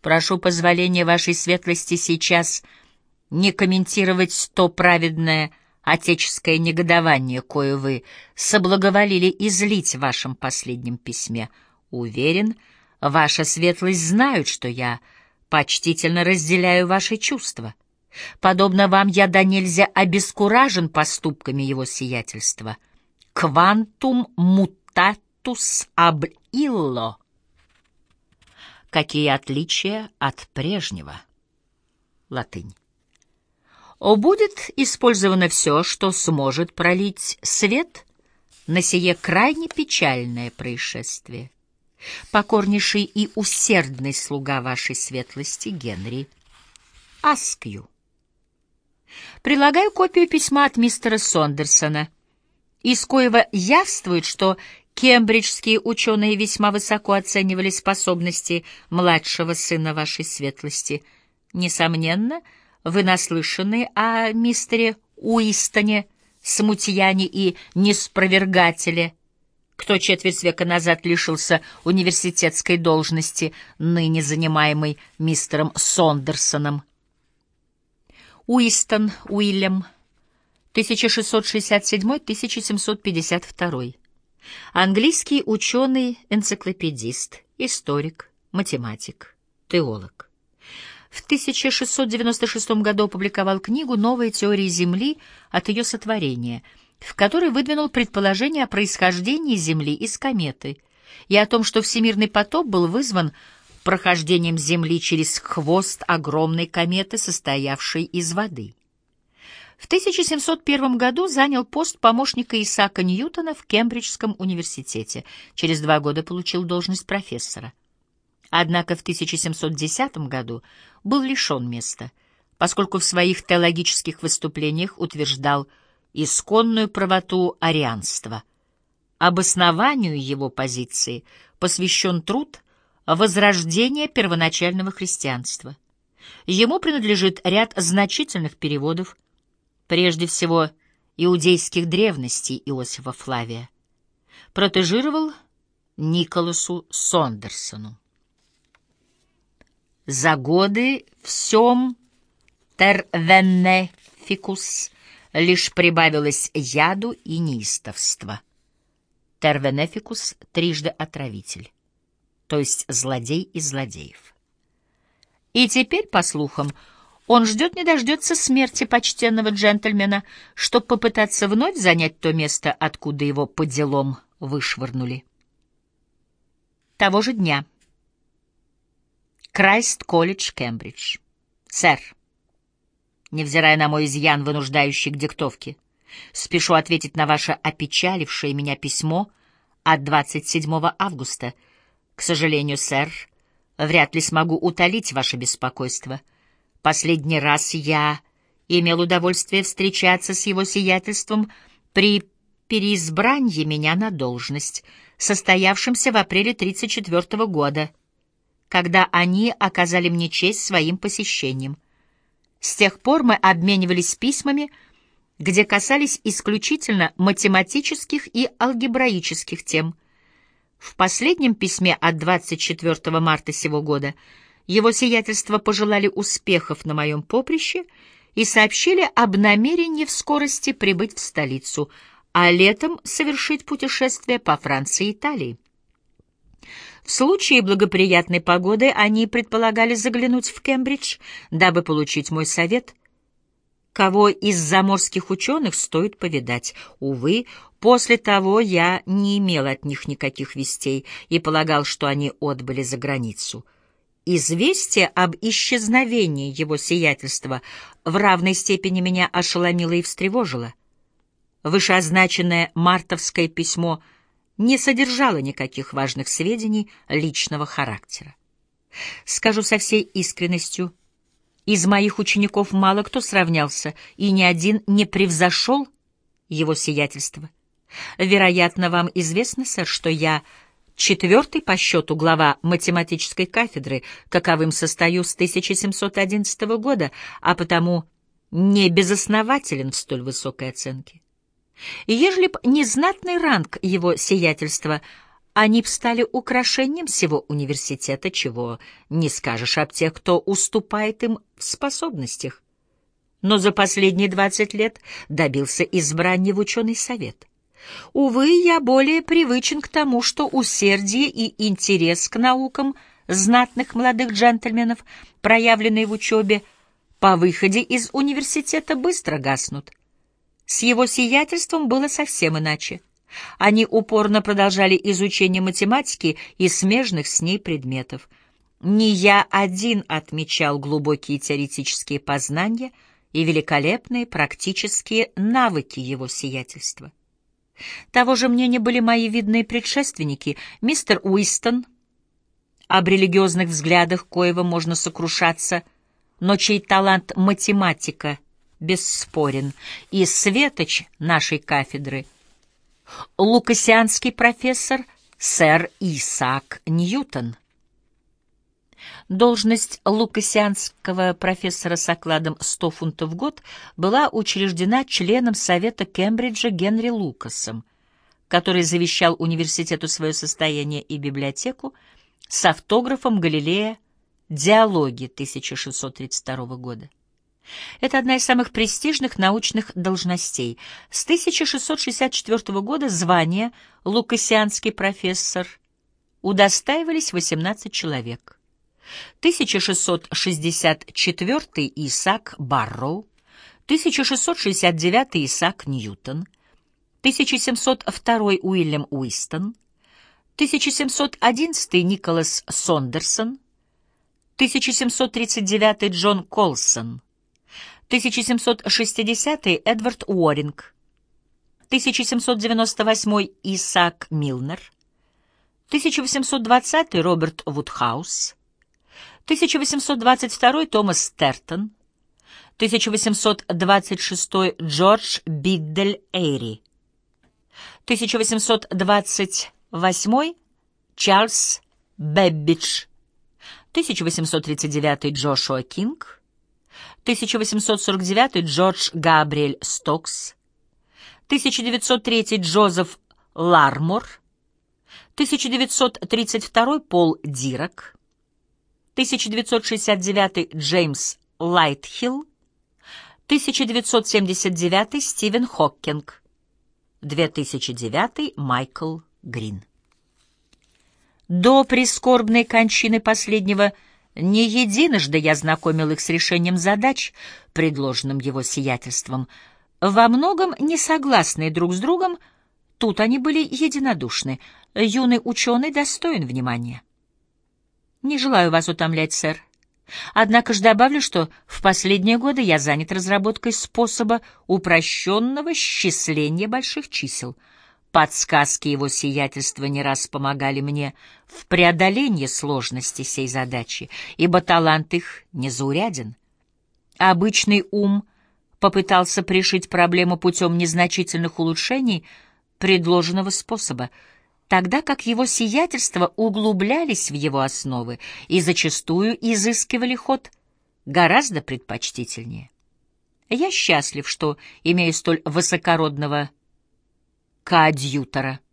Прошу позволения вашей светлости сейчас не комментировать то праведное отеческое негодование, кое вы соблаговолили излить в вашем последнем письме. Уверен, ваша светлость знают, что я почтительно разделяю ваши чувства. Подобно вам, я до нельзя обескуражен поступками его сиятельства. «Квантум мутатус аб илло». Какие отличия от прежнего? Латынь. О, будет использовано все, что сможет пролить свет на сие крайне печальное происшествие. Покорнейший и усердный слуга вашей светлости Генри Аскью. Прилагаю копию письма от мистера Сондерсона, из коего явствует, что кембриджские ученые весьма высоко оценивали способности младшего сына вашей светлости. Несомненно, вы наслышаны о мистере Уистоне, смутьяне и неспровергателе, кто четверть века назад лишился университетской должности, ныне занимаемой мистером Сондерсоном. Уистон Уильям, 1667-1752. Английский ученый-энциклопедист, историк, математик, теолог. В 1696 году опубликовал книгу «Новая теория Земли от ее сотворения», в которой выдвинул предположение о происхождении Земли из кометы и о том, что всемирный потоп был вызван прохождением Земли через хвост огромной кометы, состоявшей из воды. В 1701 году занял пост помощника Исаака Ньютона в Кембриджском университете. Через два года получил должность профессора. Однако в 1710 году был лишен места, поскольку в своих теологических выступлениях утверждал исконную правоту арианства. Обоснованию его позиции посвящен труд возрождения первоначального христианства. Ему принадлежит ряд значительных переводов, прежде всего иудейских древностей Иосифа Флавия. Протежировал Николасу Сондерсону. За годы всем тервенефикус лишь прибавилось яду и неистовства. Тервенефикус — трижды отравитель то есть злодей из злодеев. И теперь, по слухам, он ждет не дождется смерти почтенного джентльмена, чтобы попытаться вновь занять то место, откуда его по делам вышвырнули. Того же дня. Крайст-колледж, Кембридж. Сэр, невзирая на мой изъян, вынуждающий к диктовке, спешу ответить на ваше опечалившее меня письмо от 27 августа — к сожалению, сэр, вряд ли смогу утолить ваше беспокойство. Последний раз я имел удовольствие встречаться с его сиятельством при переизбрании меня на должность, состоявшемся в апреле 34 года, когда они оказали мне честь своим посещением. С тех пор мы обменивались письмами, где касались исключительно математических и алгебраических тем — в последнем письме от 24 марта сего года его сиятельство пожелали успехов на моем поприще и сообщили об намерении в скорости прибыть в столицу, а летом совершить путешествие по Франции и Италии. В случае благоприятной погоды они предполагали заглянуть в Кембридж, дабы получить мой совет, кого из заморских ученых стоит повидать. Увы, после того я не имел от них никаких вестей и полагал, что они отбыли за границу. Известие об исчезновении его сиятельства в равной степени меня ошеломило и встревожило. Вышеозначенное мартовское письмо не содержало никаких важных сведений личного характера. Скажу со всей искренностью — из моих учеников мало кто сравнялся, и ни один не превзошел его сиятельство. Вероятно, вам известно, сэр, что я четвертый по счету глава математической кафедры, каковым состою с 1711 года, а потому не безоснователен в столь высокой оценке. И ежели б не ранг его сиятельства Они стали украшением всего университета, чего не скажешь об тех, кто уступает им в способностях. Но за последние двадцать лет добился избрания в ученый совет. Увы, я более привычен к тому, что усердие и интерес к наукам знатных молодых джентльменов, проявленные в учебе, по выходе из университета быстро гаснут. С его сиятельством было совсем иначе. Они упорно продолжали изучение математики и смежных с ней предметов. Не я один отмечал глубокие теоретические познания и великолепные практические навыки его сиятельства. Того же мнения были мои видные предшественники, мистер Уистон, об религиозных взглядах коего можно сокрушаться, но чей талант математика бесспорен, и светоч нашей кафедры, лукасианский профессор сэр Исаак Ньютон. Должность лукасианского профессора с окладом 100 фунтов в год была учреждена членом Совета Кембриджа Генри Лукасом, который завещал университету свое состояние и библиотеку с автографом Галилея «Диалоги» 1632 года. Это одна из самых престижных научных должностей. С 1664 года звание «Лукасианский профессор» удостаивались 18 человек. 1664 Исаак Барроу, 1669 Исаак Ньютон, 1702 Уильям Уистон, 1711 Николас Сондерсон, 1739 Джон Колсон, 1760 Эдвард Уоринг, 1798 Исаак Милнер, 1820 Роберт Вудхаус, 1822 Томас Тертон, 1826 Джордж Биддель Эйри, 1828 Чарльз Бэббидж, 1839 Джошуа Кинг, 1849 Джордж Габриэль Стокс, 1903 Джозеф Лармор, 1932 Пол Дирак, 1969 Джеймс Лайтхилл, 1979 Стивен Хоккинг, 2009 Майкл Грин. До прискорбной кончины последнего не единожды я знакомил их с решением задач, предложенным его сиятельством. Во многом не согласные друг с другом, тут они были единодушны. Юный ученый достоин внимания. Не желаю вас утомлять, сэр. Однако ж добавлю, что в последние годы я занят разработкой способа упрощенного счисления больших чисел. Подсказки его сиятельства не раз помогали мне в преодолении сложности сей задачи, ибо талант их незауряден. Обычный ум попытался пришить проблему путем незначительных улучшений предложенного способа — тогда как его сиятельства углублялись в его основы и зачастую изыскивали ход гораздо предпочтительнее. Я счастлив, что имею столь высокородного коадьютора —